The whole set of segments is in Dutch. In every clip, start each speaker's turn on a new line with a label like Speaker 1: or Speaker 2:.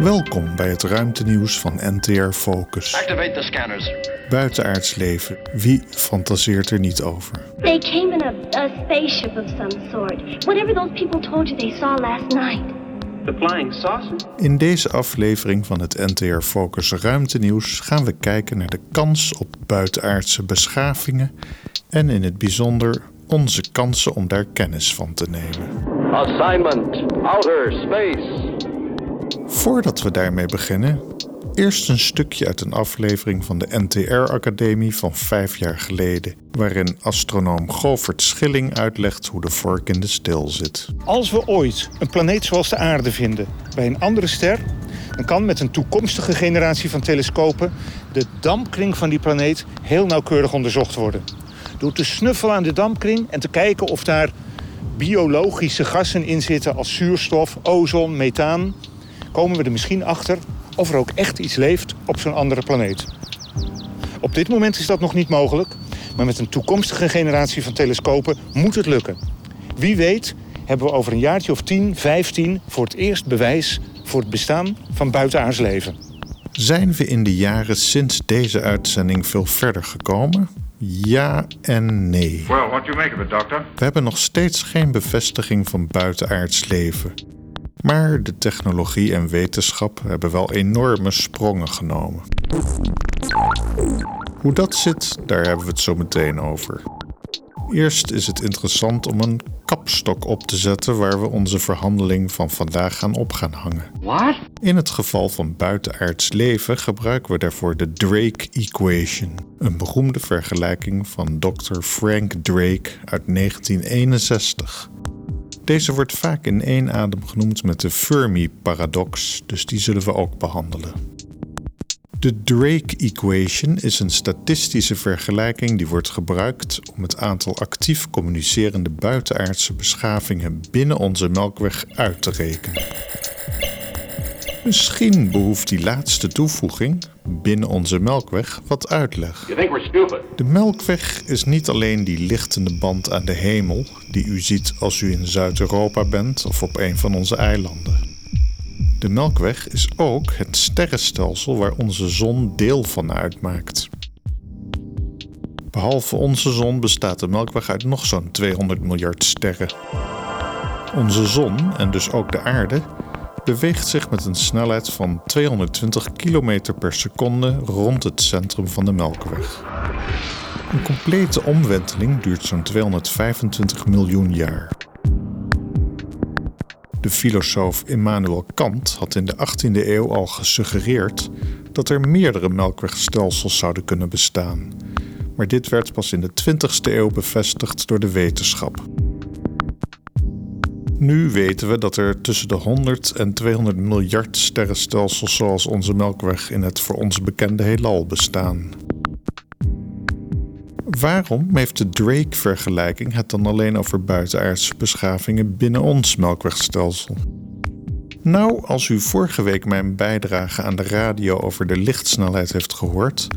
Speaker 1: Welkom bij het ruimtenieuws van NTR Focus.
Speaker 2: Activate the scanners.
Speaker 1: Buitenaards leven, wie fantaseert er niet over?
Speaker 3: They came in a, a spaceship of some sort. Whatever those people told you they saw last night.
Speaker 4: The flying saucer?
Speaker 1: In deze aflevering van het NTR Focus ruimtenieuws gaan we kijken naar de kans op buitenaardse beschavingen en in het bijzonder onze kansen om daar kennis van te nemen.
Speaker 2: Assignment Outer Space.
Speaker 1: Voordat we daarmee beginnen, eerst een stukje uit een aflevering van de NTR-academie van vijf jaar geleden, waarin astronoom Govert Schilling uitlegt hoe de vork in de steel zit.
Speaker 5: Als we ooit een planeet zoals de aarde vinden bij een andere ster, dan kan met een toekomstige generatie van telescopen de dampkring van die planeet heel nauwkeurig onderzocht worden. Door te snuffelen aan de dampkring en te kijken of daar biologische gassen in zitten als zuurstof, ozon, methaan, komen we er misschien achter of er ook echt iets leeft op zo'n andere planeet. Op dit moment is dat nog niet mogelijk, maar met een toekomstige generatie van telescopen moet het lukken. Wie weet hebben we over een jaartje of 10, 15 voor het eerst bewijs voor het bestaan van buitenaards leven.
Speaker 1: Zijn we in de jaren sinds deze uitzending veel verder gekomen? Ja en nee.
Speaker 6: Well, what do you make of it, Doctor?
Speaker 1: We hebben nog steeds geen bevestiging van buitenaards leven. Maar de technologie en wetenschap hebben wel enorme sprongen genomen. Hoe dat zit, daar hebben we het zo meteen over. Eerst is het interessant om een kapstok op te zetten waar we onze verhandeling van vandaag gaan op gaan hangen.
Speaker 2: What?
Speaker 1: In het geval van buitenaards leven gebruiken we daarvoor de Drake Equation, een beroemde vergelijking van Dr. Frank Drake uit 1961. Deze wordt vaak in één adem genoemd met de Fermi-paradox, dus die zullen we ook behandelen. De Drake Equation is een statistische vergelijking die wordt gebruikt om het aantal actief communicerende buitenaardse beschavingen binnen onze Melkweg uit te rekenen. Misschien behoeft die laatste toevoeging, binnen onze Melkweg, wat uitleg. De Melkweg is niet alleen die lichtende band aan de hemel die u ziet als u in Zuid-Europa bent of op een van onze eilanden. De Melkweg is ook het sterrenstelsel waar onze zon deel van uitmaakt. Behalve onze zon bestaat de Melkweg uit nog zo'n 200 miljard sterren. Onze zon, en dus ook de aarde, beweegt zich met een snelheid van 220 km per seconde rond het centrum van de Melkweg. Een complete omwenteling duurt zo'n 225 miljoen jaar. De filosoof Immanuel Kant had in de 18e eeuw al gesuggereerd dat er meerdere melkwegstelsels zouden kunnen bestaan. Maar dit werd pas in de 20e eeuw bevestigd door de wetenschap. Nu weten we dat er tussen de 100 en 200 miljard sterrenstelsels zoals onze Melkweg in het voor ons bekende heelal bestaan. Waarom heeft de Drake-vergelijking het dan alleen over buitenaardse beschavingen binnen ons melkwegstelsel? Nou, als u vorige week mijn bijdrage aan de radio over de lichtsnelheid heeft gehoord,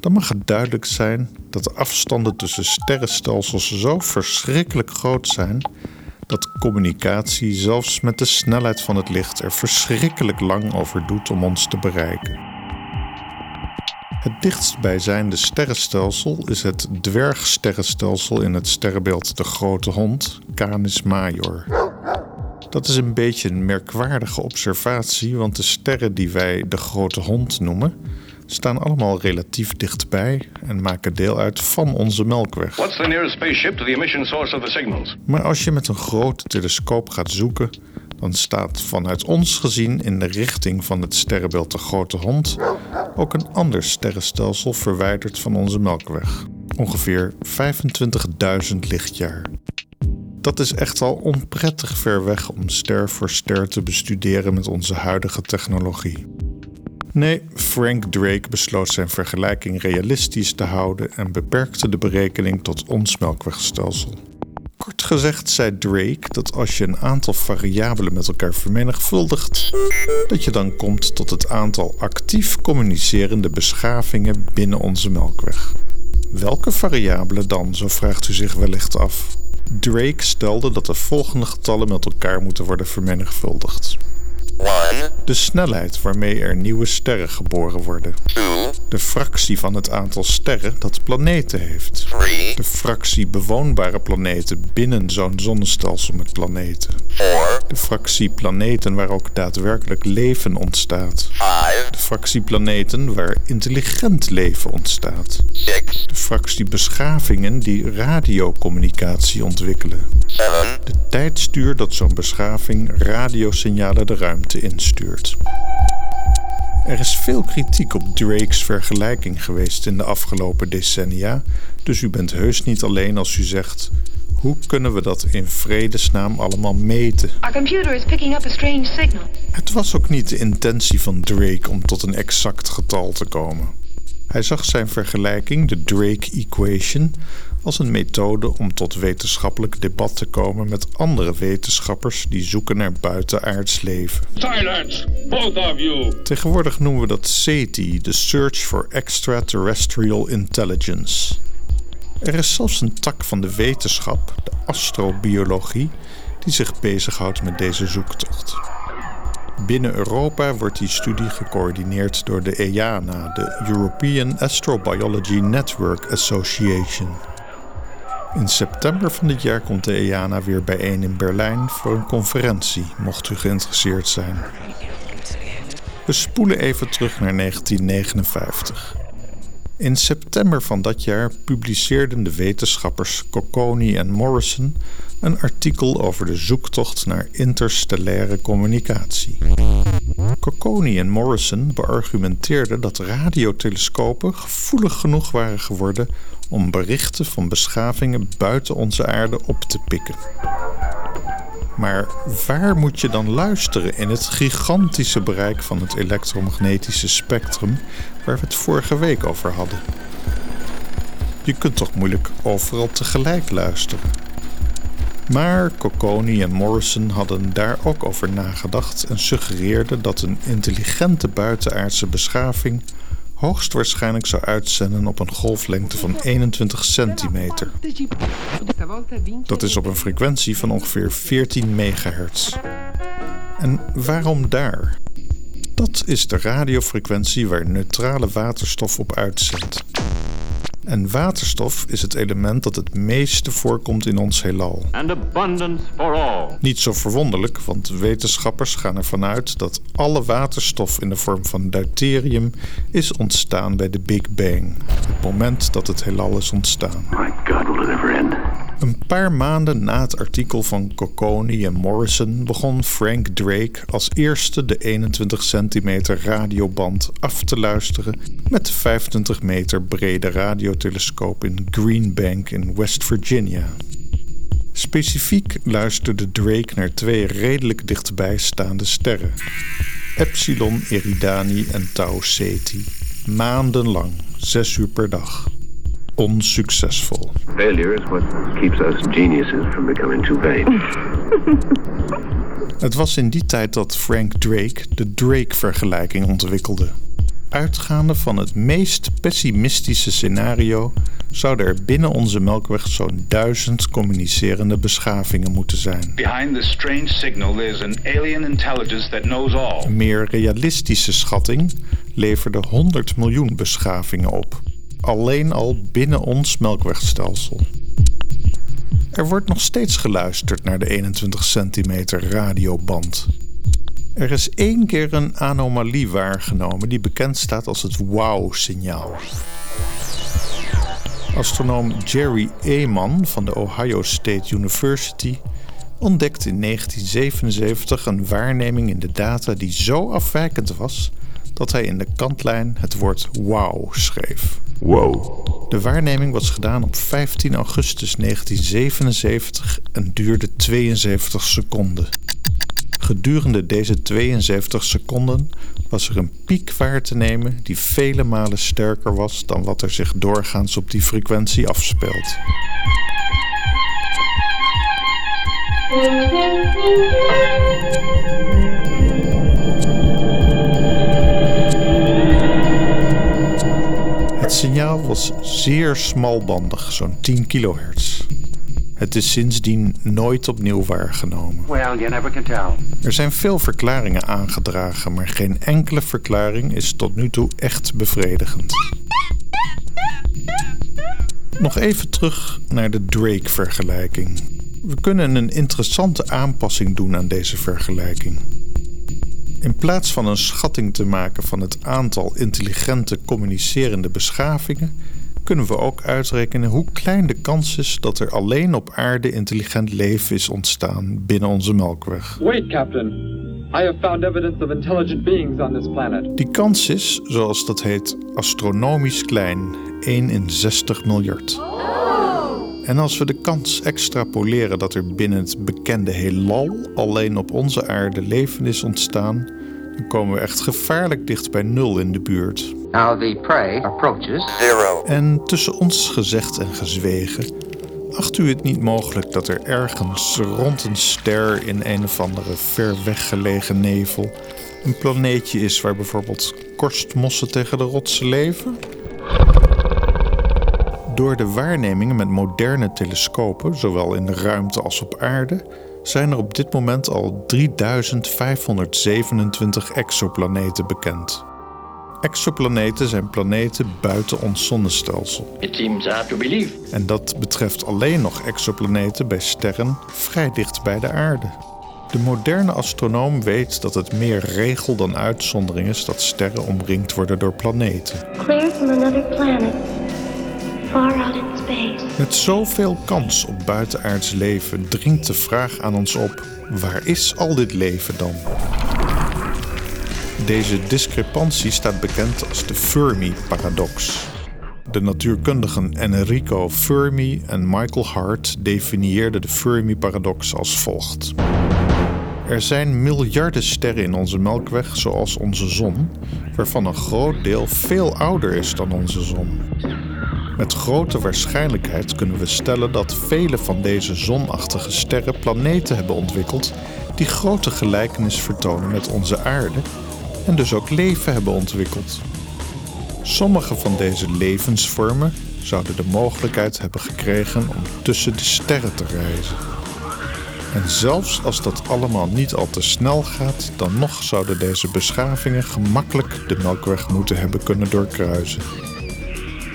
Speaker 1: dan mag het duidelijk zijn dat de afstanden tussen sterrenstelsels zo verschrikkelijk groot zijn dat communicatie zelfs met de snelheid van het licht er verschrikkelijk lang over doet om ons te bereiken. Het dichtstbijzijnde sterrenstelsel is het dwergsterrenstelsel in het sterrenbeeld De Grote Hond, Canis Major. Dat is een beetje een merkwaardige observatie, want de sterren die wij de Grote Hond noemen, staan allemaal relatief dichtbij en maken deel uit van onze Melkweg.
Speaker 2: What's the nearest spaceship to the emission source of the signals?
Speaker 1: Maar als je met een grote telescoop gaat zoeken, dan staat vanuit ons gezien in de richting van het sterrenbeeld de Grote Hond ook een ander sterrenstelsel verwijderd van onze Melkweg. Ongeveer 25.000 lichtjaar. Dat is echt al onprettig ver weg om ster voor ster te bestuderen met onze huidige technologie. Nee, Frank Drake besloot zijn vergelijking realistisch te houden en beperkte de berekening tot ons melkwegstelsel. Kort gezegd zei Drake dat als je een aantal variabelen met elkaar vermenigvuldigt, dat je dan komt tot het aantal actief communicerende beschavingen binnen onze melkweg. Welke variabelen dan, zo vraagt u zich wellicht af. Drake stelde dat de volgende getallen met elkaar moeten worden vermenigvuldigd.
Speaker 2: 1
Speaker 1: De snelheid waarmee er nieuwe sterren geboren worden. De fractie van het aantal sterren dat planeten heeft. De fractie bewoonbare planeten binnen zo'n zonnestelsel met planeten. De fractie planeten waar ook daadwerkelijk leven ontstaat. De fractie planeten waar intelligent leven ontstaat. De fractie beschavingen die radiocommunicatie ontwikkelen. De tijdstuur dat zo'n beschaving radiosignalen de ruimte instuurt. Er is veel kritiek op Drake's vergelijking geweest in de afgelopen decennia, dus u bent heus niet alleen als u zegt: hoe kunnen we dat in vredesnaam allemaal meten?
Speaker 6: Our computer is picking up a strange signal.
Speaker 1: Het was ook niet de intentie van Drake om tot een exact getal te komen. Hij zag zijn vergelijking, de Drake Equation, als een methode om tot wetenschappelijk debat te komen met andere wetenschappers die zoeken naar buitenaards leven.
Speaker 2: Silence, both of you!
Speaker 1: Tegenwoordig noemen we dat SETI, de Search for Extraterrestrial Intelligence. Er is zelfs een tak van de wetenschap, de astrobiologie, die zich bezighoudt met deze zoektocht. Binnen Europa wordt die studie gecoördineerd door de EANA, de European Astrobiology Network Association. In september van dit jaar komt de EANA weer bijeen in Berlijn voor een conferentie, mocht u geïnteresseerd zijn. We spoelen even terug naar 1959. In september van dat jaar publiceerden de wetenschappers Cocconi en Morrison een artikel over de zoektocht naar interstellaire communicatie. Cocconi en Morrison beargumenteerden dat radiotelescopen gevoelig genoeg waren geworden om berichten van beschavingen buiten onze aarde op te pikken. Maar waar moet je dan luisteren in het gigantische bereik van het elektromagnetische spectrum waar we het vorige week over hadden? Je kunt toch moeilijk overal tegelijk luisteren. Maar Cocconi en Morrison hadden daar ook over nagedacht en suggereerden dat een intelligente buitenaardse beschaving hoogstwaarschijnlijk zou uitzenden op een golflengte van 21 centimeter. Dat is op een frequentie van ongeveer 14 megahertz. En waarom daar? Dat is de radiofrequentie waar neutrale waterstof op uitzendt. En waterstof is het element dat het meeste voorkomt in ons heelal.
Speaker 2: And abundance for all.
Speaker 1: Niet zo verwonderlijk, want wetenschappers gaan ervan uit dat alle waterstof in de vorm van deuterium is ontstaan bij de Big Bang, het moment dat het heelal is ontstaan.
Speaker 2: My God, will it ever end?
Speaker 1: Een paar maanden na het artikel van Cocconi en Morrison begon Frank Drake als eerste de 21 centimeter radioband af te luisteren met de 25 meter brede radiotelescoop in Green Bank in West Virginia. Specifiek luisterde Drake naar twee redelijk dichtbij staande sterren: Epsilon Eridani en Tau Ceti. Maandenlang, zes uur per dag. Onsuccesvol.
Speaker 2: Failure is what keeps us geniuses from becoming too vain.
Speaker 1: Het was in die tijd dat Frank Drake de Drake-vergelijking ontwikkelde. Uitgaande van het meest pessimistische scenario zouden er binnen onze Melkweg zo'n duizend communicerende beschavingen moeten zijn.
Speaker 7: Behind this strange signal, there's an alien intelligence that knows all.
Speaker 1: Een meer realistische schatting leverde 100 miljoen beschavingen op. Alleen al binnen ons Melkwegstelsel. Er wordt nog steeds geluisterd naar de 21 centimeter radioband. Er is één keer een anomalie waargenomen die bekend staat als het wow-signaal. Astronoom Jerry Ehman van de Ohio State University ontdekte in 1977 een waarneming in de data die zo afwijkend was dat hij in de kantlijn het woord wow schreef.
Speaker 2: Whoa.
Speaker 1: De waarneming was gedaan op 15 augustus 1977 en duurde 72 seconden. Gedurende deze 72 seconden was er een piek waar te nemen die vele malen sterker was dan wat er zich doorgaans op die frequentie afspeelt. Het signaal was zeer smalbandig, zo'n 10 kilohertz. Het is sindsdien nooit opnieuw waargenomen.
Speaker 8: Well, you never can tell.
Speaker 1: Er zijn veel verklaringen aangedragen, maar geen enkele verklaring is tot nu toe echt bevredigend. Nog even terug naar de Drake-vergelijking. We kunnen een interessante aanpassing doen aan deze vergelijking. In plaats van een schatting te maken van het aantal intelligente communicerende beschavingen, kunnen we ook uitrekenen hoe klein de kans is dat er alleen op aarde intelligent leven is ontstaan binnen onze Melkweg.
Speaker 4: Wait, Captain. I have found evidence of intelligent beings on this planet.
Speaker 1: Die kans is, zoals dat heet, astronomisch klein, 1 in 60 miljard. En als we de kans extrapoleren dat er binnen het bekende heelal alleen op onze aarde leven is ontstaan, dan komen we echt gevaarlijk dicht bij nul in de buurt.
Speaker 8: Now the prey approaches.
Speaker 1: En tussen ons gezegd en gezwegen, acht u het niet mogelijk dat er ergens rond een ster in een of andere ver weggelegen nevel een planeetje is waar bijvoorbeeld korstmossen tegen de rotsen leven? Door de waarnemingen met moderne telescopen, zowel in de ruimte als op aarde, zijn er op dit moment al 3527 exoplaneten bekend. Exoplaneten zijn planeten buiten ons zonnestelsel.
Speaker 9: It seems hard to believe.
Speaker 1: En dat betreft alleen nog exoplaneten bij sterren vrij dicht bij de aarde. De moderne astronoom weet dat het meer regel dan uitzondering is dat sterren omringd worden door planeten.
Speaker 3: Clear from another planet. Far.
Speaker 1: Met zoveel kans op buitenaards leven dringt de vraag aan ons op: waar is al dit leven dan? Deze discrepantie staat bekend als de Fermi-paradox. De natuurkundigen Enrico Fermi en Michael Hart definieerden de Fermi-paradox als volgt. Er zijn miljarden sterren in onze Melkweg, zoals onze zon, waarvan een groot deel veel ouder is dan onze zon. Met grote waarschijnlijkheid kunnen we stellen dat vele van deze zonachtige sterren planeten hebben ontwikkeld die grote gelijkenis vertonen met onze aarde en dus ook leven hebben ontwikkeld. Sommige van deze levensvormen zouden de mogelijkheid hebben gekregen om tussen de sterren te reizen. En zelfs als dat allemaal niet al te snel gaat, dan nog zouden deze beschavingen gemakkelijk de Melkweg moeten hebben kunnen doorkruisen.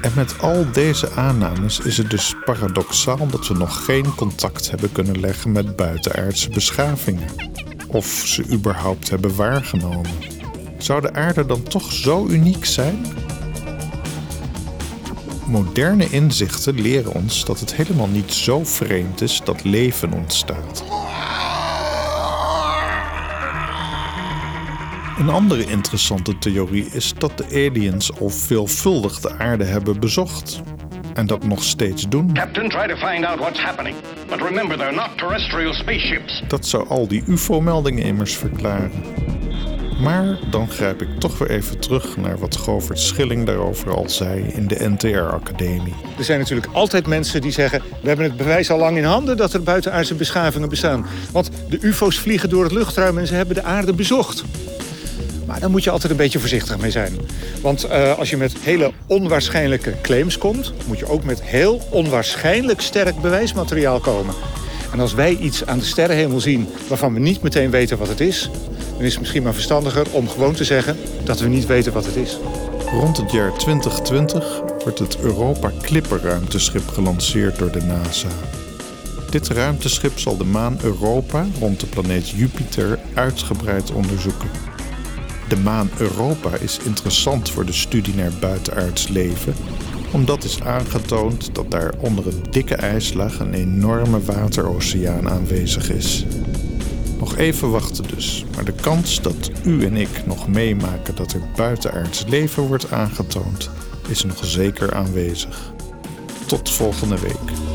Speaker 1: En met al deze aannames is het dus paradoxaal dat we nog geen contact hebben kunnen leggen met buitenaardse beschavingen. Of ze überhaupt hebben waargenomen. Zou de aarde dan toch zo uniek zijn? Moderne inzichten leren ons dat het helemaal niet zo vreemd is dat leven ontstaat. Een andere interessante theorie is dat de aliens al veelvuldig de aarde hebben bezocht. En dat nog steeds doen.
Speaker 7: Captain, try to find out what's happening. But remember, they're not terrestrial spaceships.
Speaker 1: Dat zou al die UFO-meldingen immers verklaren. Maar dan grijp ik toch weer even terug naar wat Govert Schilling daarover al zei in de NTR-academie.
Speaker 5: Er zijn natuurlijk altijd mensen die zeggen... we hebben het bewijs al lang in handen dat er buitenaardse beschavingen bestaan. Want de ufo's vliegen door het luchtruim en ze hebben de aarde bezocht. Maar daar moet je altijd een beetje voorzichtig mee zijn. Want eh, als je met hele onwaarschijnlijke claims komt... moet je ook met heel onwaarschijnlijk sterk bewijsmateriaal komen. En als wij iets aan de sterrenhemel zien waarvan we niet meteen weten wat het is... dan is het misschien maar verstandiger om gewoon te zeggen dat we niet weten wat het is.
Speaker 1: Rond het jaar 2020 wordt het Europa Clipper ruimteschip gelanceerd door de NASA. Dit ruimteschip zal de maan Europa rond de planeet Jupiter uitgebreid onderzoeken. De maan Europa is interessant voor de studie naar buitenaards leven, omdat is aangetoond dat daar onder een dikke ijslaag een enorme wateroceaan aanwezig is. Nog even wachten dus, maar de kans dat u en ik nog meemaken dat er buitenaards leven wordt aangetoond, is nog zeker aanwezig. Tot volgende week.